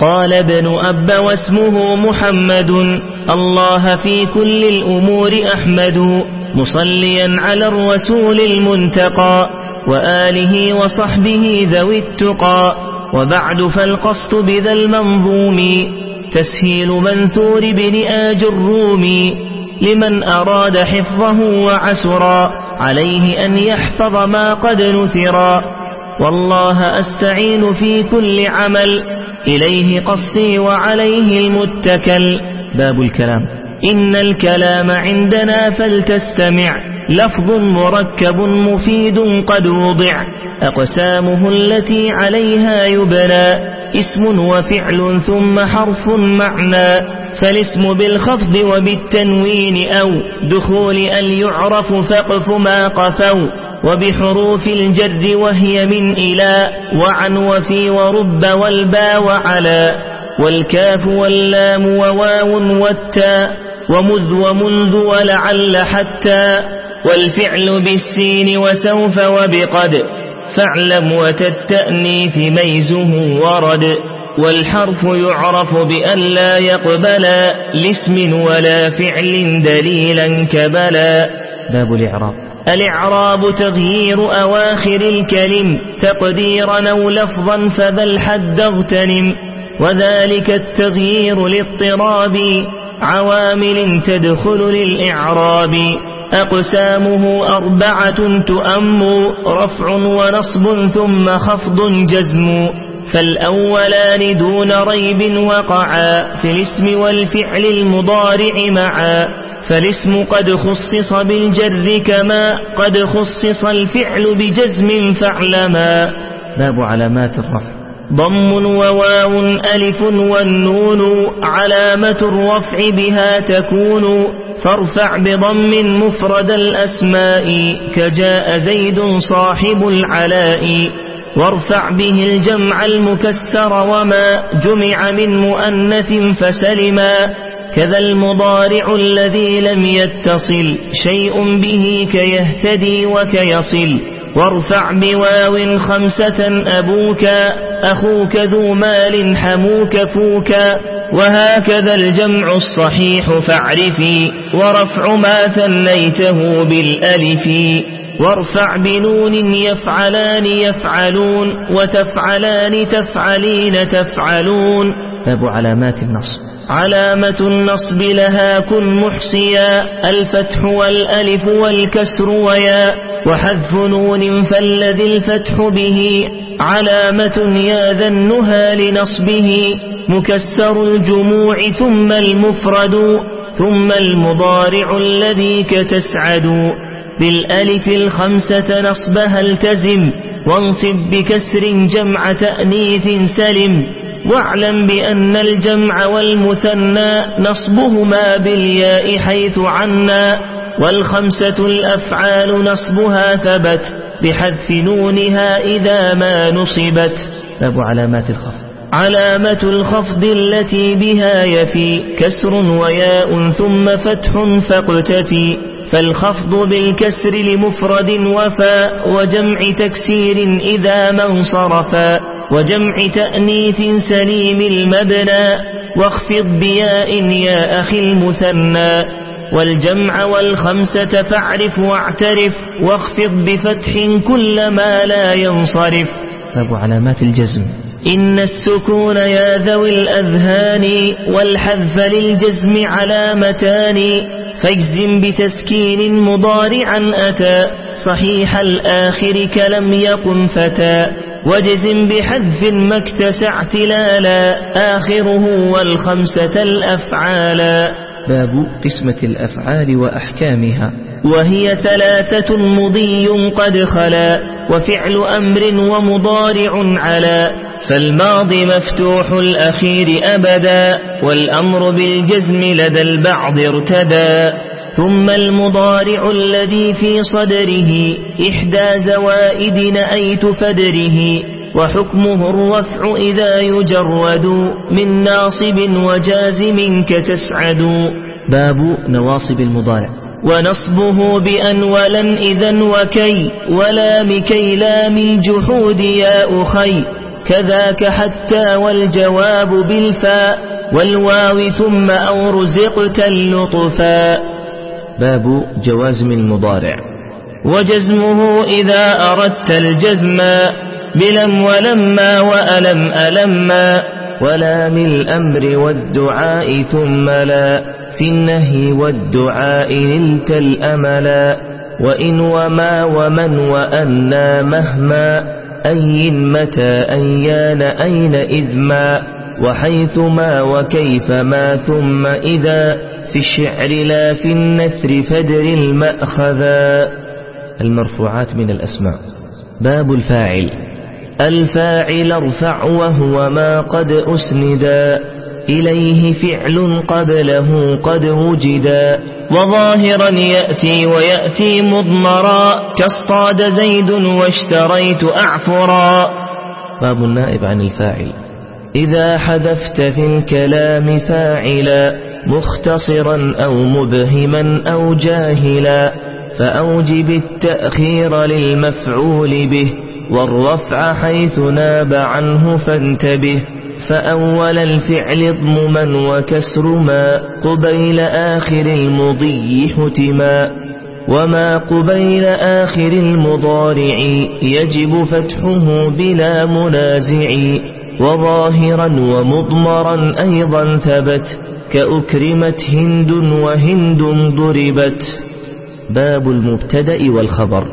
قال ابن أب واسمه محمد. الله في كل الأمور أحمد. مصليا على الرسول المنتقى. وآله وصحبه ذوي التقى. وبعد فالقصد بذا المنظوم. تسهيل منثور بن آج الروم. لمن أراد حفظه وعسرا. عليه أن يحفظ ما قد نثرا. والله أستعين في كل عمل. إليه قصدي وعليه المتكل. باب الكلام. إن الكلام عندنا فلتستمع. لفظ مركب مفيد قد وضع. أقسامه التي عليها يبنى. اسم وفعل ثم حرف معنى. فالاسم بالخفض وبالتنوين أو دخول أن يعرف فقف ما قفوا وبحروف الجر وهي من إلى وعن وفي ورب والبا وعلى والكاف واللام وواو والتاء ومذ ومنذ ولعل حتى والفعل بالسين وسوف وبقد فاعلم وتتأنيث ميزه ورد والحرف يعرف بأن لا يقبل لاسم ولا فعل دليلا كبلا باب الإعراب. الإعراب تغيير أواخر الكلم. تقديرا أو لفظا فذا الحد اغتنم. وذلك التغيير لاضطراب. عوامل تدخل للإعراب. أقسامه أربعة تؤم. رفع ونصب ثم خفض جزم. فالأولان دون ريب وقعا في الاسم والفعل المضارع معا فالاسم قد خصص بالجر كما قد خصص الفعل بجزم فاعلما باب علامات الرفع. ضم وواو ألف والنون علامة الرفع بها تكون فارفع بضم مفرد الأسماء كجاء زيد صاحب العلاء وارفع به الجمع المكسر وما جمع من مؤنث فسلما. كذا المضارع الذي لم يتصل شيء به كيهتدي وكيصل. وارفع بواو خمسة أبوك أخوك ذو مال حموك فوكا وهكذا الجمع الصحيح فاعرفي ورفع ما ثنيته بالألف. وارفع بنون يفعلان يفعلون وتفعلان تفعلين تفعلون. باب علامات النصب. علامة النصب لها كن محصيا الفتح والألف والكسر ويا. وحذف نون فالذي الفتح به علامة يا ذنها لنصبه. مكسر الجموع ثم المفرد ثم المضارع الذي كتسعد. بالألف الخمسة نصبها التزم وانصب بكسر جمع تأنيث سلم واعلم بأن الجمع والمثنى نصبهما بالياء حيث عنا والخمسة الأفعال نصبها ثبت بحذف نونها إذا ما نصبت. باب علامات الخفض. علامة الخفض التي بها يفي كسر وياء ثم فتح فاقتفي. فالخفض بالكسر لمفرد وفاء وجمع تكسير إذا ما انصرفا وجمع تأنيث سليم المبنى واخفض بياء يا أخي المثنى والجمع والخمسة فاعرف واعترف واخفض بفتح كل ما لا ينصرف. باب علامات الجزم. إن السكون يا ذوي الأذهان والحذف للجزم علامتان فاجزم بتسكين مضارعا أتى. صحيح الآخر كلم يقم فتى. واجزم بحذف ما اكتسع تلالا آخره والخمسة الأفعالا. باب قسمة الأفعال وأحكامها. وهي ثلاثة مضي قد خلا. وفعل أمر ومضارع على فالماضي مفتوح الأخير أبدا والأمر بالجزم لدى البعض ارتدى. ثم المضارع الذي في صدره إحدى زوائد نأيت فدره. وحكمه الرفع إذا يجرد من ناصب وجازم كتسعد. باب نواصب المضارع. ونصبه بأن ولن إذا وكي ولا مكي لا من جحود يا أخي. كذاك حتى والجواب بالفاء والواو ثم أو رزقت اللطفا. باب جوازم المضارع. وجزمه إذا أردت الجزم بلم ولما وألم ألما ولام الأمر والدعاء ثم لا. في النهي والدعاء نلت الأملا. وإن وما ومن وأنا مهما. أي متى أيان أين إذ ما وحيث ما وكيف ما ثم إذا في الشعر لا في النثر فدر المأخذا. المرفوعات من الأسماء. باب الفاعل. الفاعل ارفع وهو ما قد أسندا. إليه فعل قبله قد وجدا وظاهرا يأتي ويأتي مضمرا. كاصطاد زيد واشتريت أعفرا. باب النائب عن الفاعل. إذا حذفت في الكلام فاعلا مختصرا أو مبهما أو جاهلا فأوجب التأخير للمفعول به والرفع حيث ناب عنه فانتبه. فأول الفعل اضمما وكسر ما قبيل آخر المضي حتما وما قبيل آخر المضارع يجب فتحه بلا منازع وظاهرا ومضمرا أيضا ثبت كأكرمت هند وهند ضربت باب المبتدأ والخبر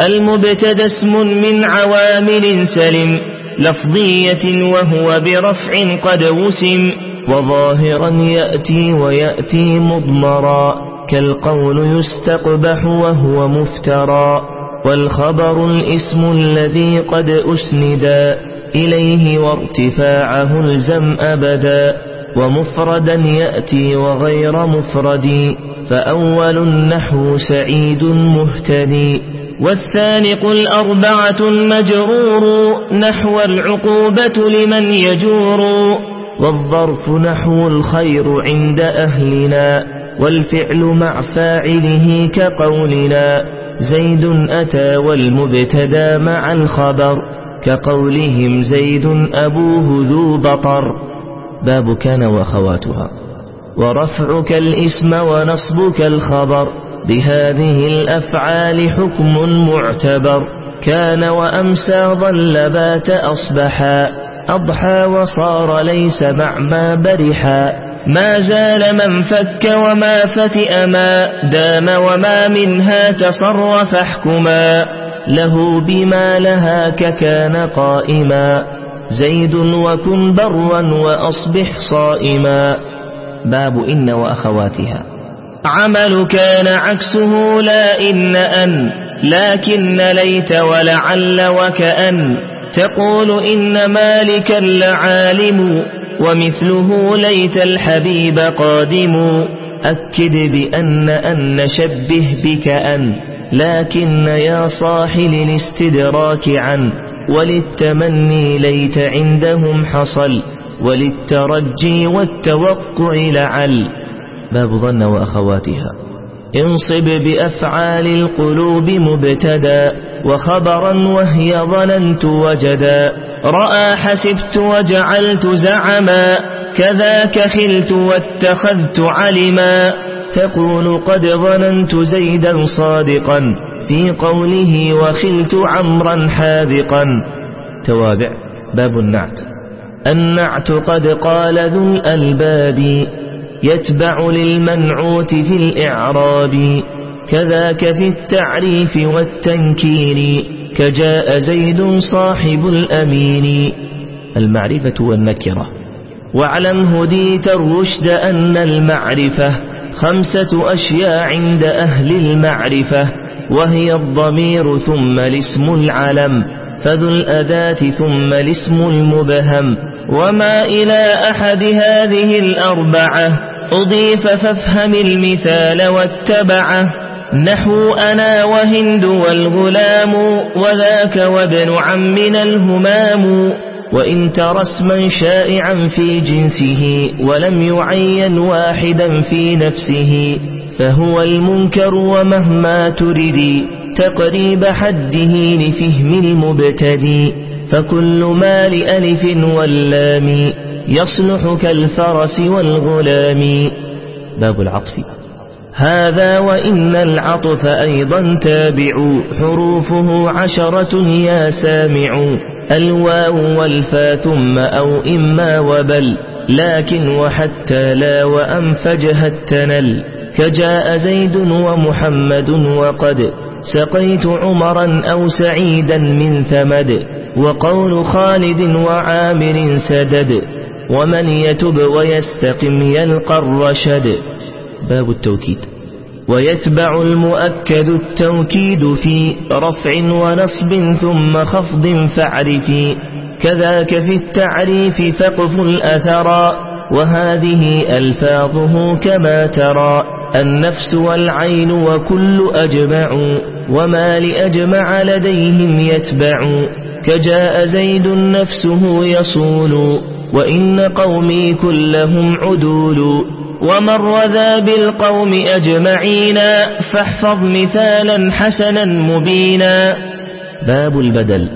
المبتدأ اسم من عوامل سلم لفظية وهو برفع قد وسم وظاهرا يأتي ويأتي مضمرا كالقول يستقبح وهو مفترى والخبر الاسم الذي قد أسندا إليه وارتفاعه الزم أبدا ومفردا يأتي وغير مفرد فأول النحو سعيد مهتدي والثاني قل أربعة مجرور نحو العقوبة لمن يجور والظرف نحو الخير عند أهلنا والفعل مع فاعله كقولنا. زيد أتى والمبتدا مع الخبر كقولهم زيد أبوه ذو بطر. باب كان وأخواتها ورفعك الإسم ونصبك الخبر. بهذه الأفعال حكم معتبر. كان وأمسى ظل بات أصبحا. أضحى وصار ليس مع ما برحا. ما زال من فك وما فتئ ما. دام وما منها تصرف احكما. له بما لها ككان قائما. زيد وكن برا وأصبح صائما. باب إن وأخواتها. عمل كان عكسه لا إن أن لكن ليت ولعل وكأن. تقول إن مالكا لعالم ومثله ليت الحبيب قادم. أكد بأن أن شبه بك أن لكن يا صاحل الاستدراك عن. وللتمني ليت عندهم حصل وللترجي والتوقع لعل. باب ظن وأخواتها. انصب بأفعال القلوب مبتدا وخبرا وهي ظننت وجدا. رأى حسبت وجعلت زعما كذاك خلت واتخذت علما. تقول قد ظننت زيدا صادقا في قوله وخلت عمرا حاذقا. توابع. باب النعت. النعت قد قال ذو الألباب. يتبع للمنعوت في الإعراب كذاك في التعريف والتنكير كجاء زيد صاحب الأمين. المعرفة والنكرة واعلم هديت الرشد أن المعرفة خمسة أشياء عند أهل المعرفة وهي الضمير ثم الاسم العلم فذو الأداة ثم الاسم المبهم وما إلى أحد هذه الأربعة. أضيف فافهم المثال واتبعه. نحو أنا وهند والغلام وذاك وابن عمنا الهمام. وإن ترى اسما شائعا في جنسه ولم يعين واحدا في نفسه فهو المنكر ومهما تردي تقريب حده لفهم المبتدي. فكل ما لألف واللام يصلح كالفرس والغلام. باب العطف. هذا وإن العطف أيضا تابع. حروفه عشرة يا سامع. الواو والفا ثم أو إما وبل. لكن وحتى لا وأنفجها التنل كجاء زيد ومحمد وقد. سقيت عمرا أو سعيدا من ثمد. وقول خالد وعامر سدد. ومن يتب ويستقم يلقى الرشد. باب التوكيد. ويتبع المؤكد التوكيد في رفع ونصب ثم خفض فاعرفي كذاك في التعريف فقف الأثرا وهذه ألفاظه كما ترى. النفس والعين وكل أجمع. وما لأجمع لديهم يتبع. كجاء زيد نفسه يصول. وإن قومي كلهم عدول ومر ذا بالقوم أجمعين فاحفظ مثالا حسنا مبينا. باب البدل.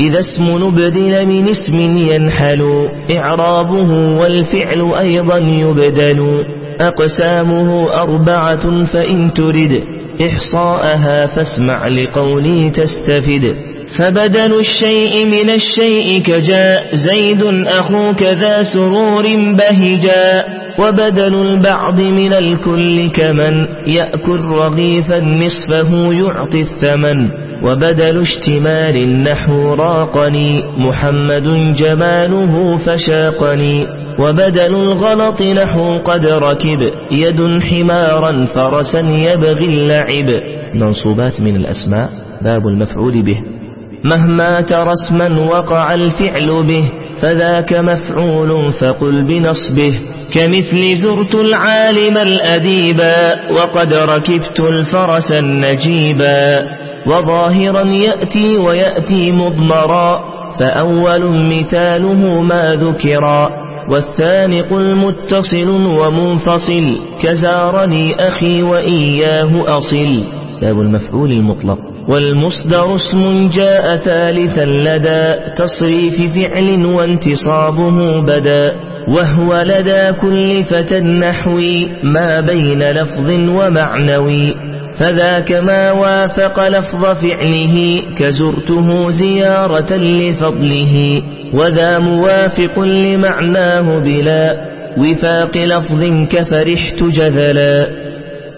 إذا اسم نبدل من اسم ينحل إعرابه والفعل أيضا يبدل. أقسامه أربعة فإن ترد إحصاءها فاسمع لقولي تستفد. فبدل الشيء من الشيء كجاء زيد أخوك ذا سرور بهجا. وبدل البعض من الكل كمن يأكل رغيفا نصفه يعطي الثمن. وبدل اشتمال النحو راقني محمد جماله فشاقني. وبدل الغلط نحو قد ركب يد حمارا فرسا يبغي اللعب. منصوبات من الأسماء باب المفعول به. مهما ترى اسما وقع الفعل به فذاك مفعول فقل بنصبه. كمثل زرت العالم الأديبا وقد ركبت الفرس النجيبا وظاهرا يأتي ويأتي مضمرا فأول مثاله ما ذكرا. والثاني قل متصل ومنفصل كزارني أخي وإياه أصل. باب المفعول المطلق. والمصدر اسم جاء ثالثا لدى تصريف فعل وانتصابه بدا وهو لدى كل فتى النحوي ما بين لفظ ومعنوي. فذاك ما وافق لفظ فعله كزرته زيارة لفضله. وذا موافق لمعناه بلا وفاق لفظ كفرحت جذلا.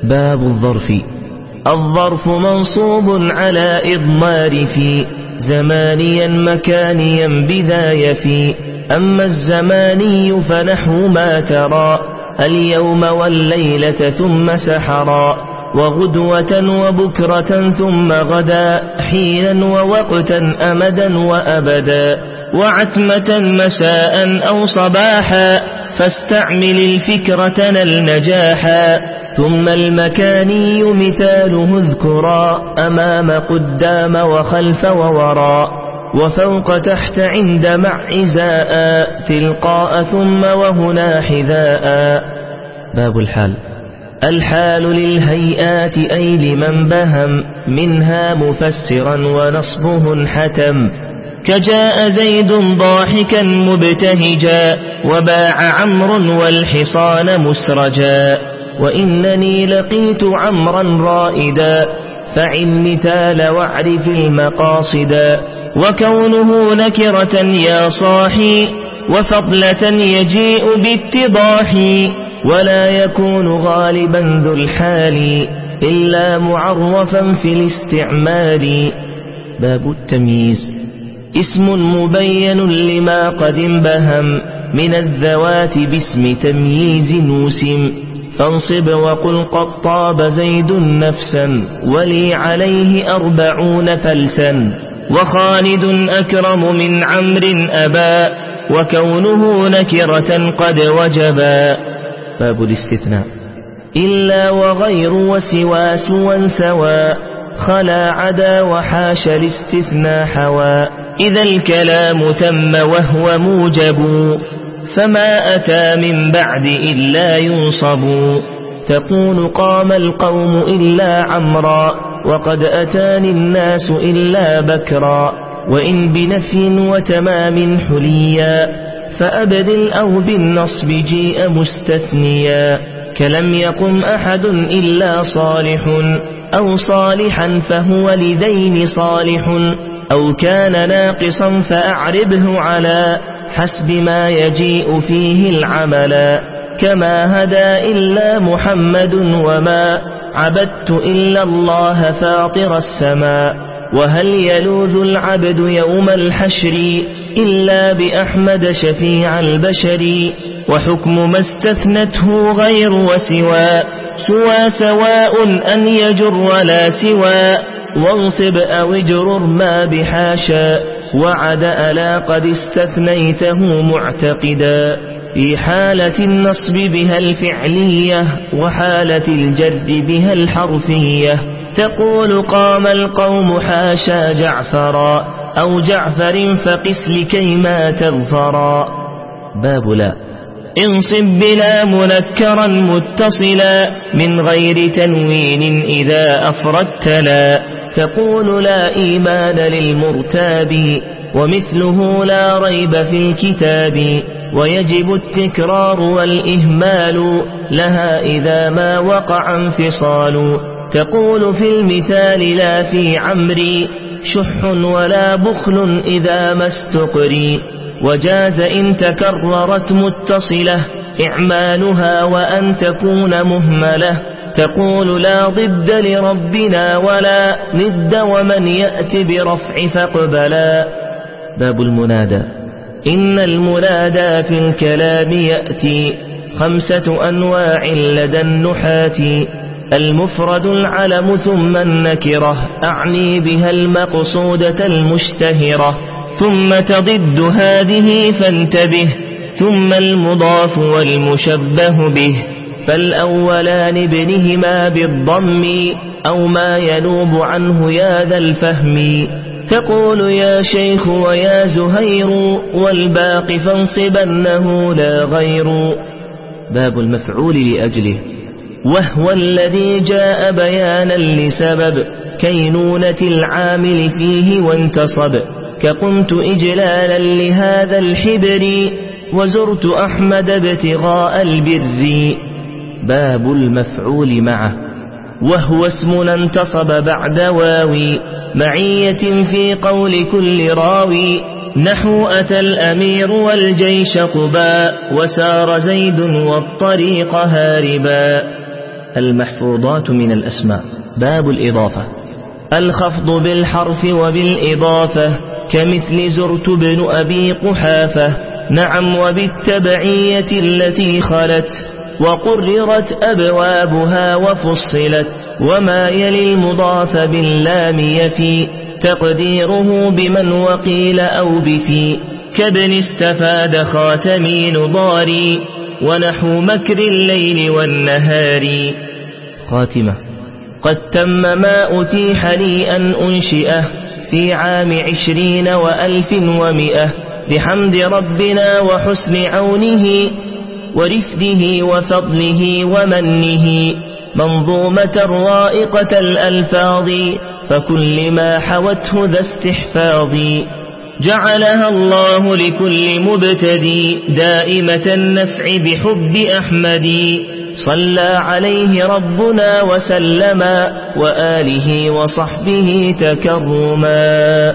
باب الظرف. الظرف منصوب على إضمار في زمانيا مكانيا بذا يفي أما الزماني فنحو ما ترى اليوم والليلة ثم سحرا وغدوة وبكرة ثم غدا حينا ووقتا أمدا وأبدا وعتمة مساء أو صباحا فاستعمل الفكرة النجاحا ثم المكاني مثاله اذكرا أمام قدام وخلف ووراء وفوق تحت عند مع إزاء تلقاء ثم وهنا حذاء. باب الحال. الحال للهيئات أي لمن بهم منها مفسرا ونصبه حتم كجاء زيد ضاحكا مبتهجا وباع عمرو والحصان مسرجا. وإنني لقيت عمرا رائدا فعن مثال واعرف المقاصدا وكونه نكرة يا صاحي وفضلة يجيء باتضاح. ولا يكون غالبا ذو الحال إلا معرفا في الاستعمال. باب التمييز. اسم مبين لما قد انبهم من الذوات باسم تمييز نوسم فانصب وقل قد طاب زيد نفسا ولي عليه أربعون فلسا وخالد أكرم من عمر أبا وكونه نكرة قد وجبا. باب الاستثناء. إلا وغير وسوى سوى سوى خلا عدا وحاش الاستثناء حوى. إذا الكلام تم وهو موجب. فما أتى من بعد إلا ينصب. تقول قام القوم إلا عمرا وقد أتاني الناس إلا بكرا وإن بنفي وتمام حليا. فأبدل أو بالنصب جيء مستثنيا. كلم يقم أحد إلا صالح أو صالحا فهو لذين صالح أو كان ناقصا فأعربه على. حسب ما يجيء فيه العملا كما هدى إلا محمد وما عبدت إلا الله فاطر السماء. وهل يلوذ العبد يوم الحشر إلا بأحمد شفيع البشر؟ وحكم ما استثنته غير وسوى. سوى سواء أن يجر ولا سوى. وانصب أو اجرر ما بحاشا. وعد ألا قد استثنيته معتقدا. في حالة النصب بها الفعلية وحالة الجر بها الحرفية. تقول قام القوم حاشا جعفرا أو جعفر فقس لكيما تظفرا. باب لا. انصب بلا منكرا متصلا من غير تنوين إذا أفردت لا. تقول لا إيمان للمرتاب ومثله لا ريب في الكتاب ويجب التكرار والإهمال لها إذا ما وقع انفصال تقول في المثال لا في عمري شح ولا بخل إذا ما استقري وجاز إن تكررت متصلة إعمالها وأن تكون مهملة تقول لا ضد لربنا ولا ند ومن يأت برفع فاقبلا. باب المنادى. إن المنادى في الكلام يأتي. خمسة أنواع لدى النحاة. المفرد العلم ثم النكرة. أعني بها المقصودة المشتهرة. ثم تضد هذه فانتبه. ثم المضاف والمشبه به. فالأولان ابنهما بالضم أو ما ينوب عنه يا ذا الفهم. تقول يا شيخ ويا زهير والباق فانصبنه لا غير. باب المفعول لأجله. وهو الذي جاء بيانا لسبب كينونة العامل فيه وانتصب. كقمت إجلالا لهذا الحبر وزرت أحمد ابتغاء البر. باب المفعول معه وهو اسم انتصب بعد واوي معية في قول كل راوي نحو أتى الأمير والجيش قبا وسار زيد والطريق هاربا. المحفوظات من الأسماء. باب الإضافة. الخفض بالحرف وبالإضافة كمثل زرت بن أبي قحافة نعم وبالتبعية التي خلت. وقررت أبوابها وفصلت وما يلي المضاف باللام يفي تقديره بمن وقيل أو بفي كابن استفاد خاتمي نضاري ونحو مكر الليل والنهار. خاتمة. قد تم ما أتيح لي أن أنشئه في عام عشرين وألف ومئة. بحمد ربنا وحسن عونه ورفده وفضله ومنه منظومة رائقة الألفاظ فكل ما حوته ذا استحفاظ. جعلها الله لكل مبتدي دائمة النفع بحب أحمد. صلى عليه ربنا وسلما وآله وصحبه تكرما.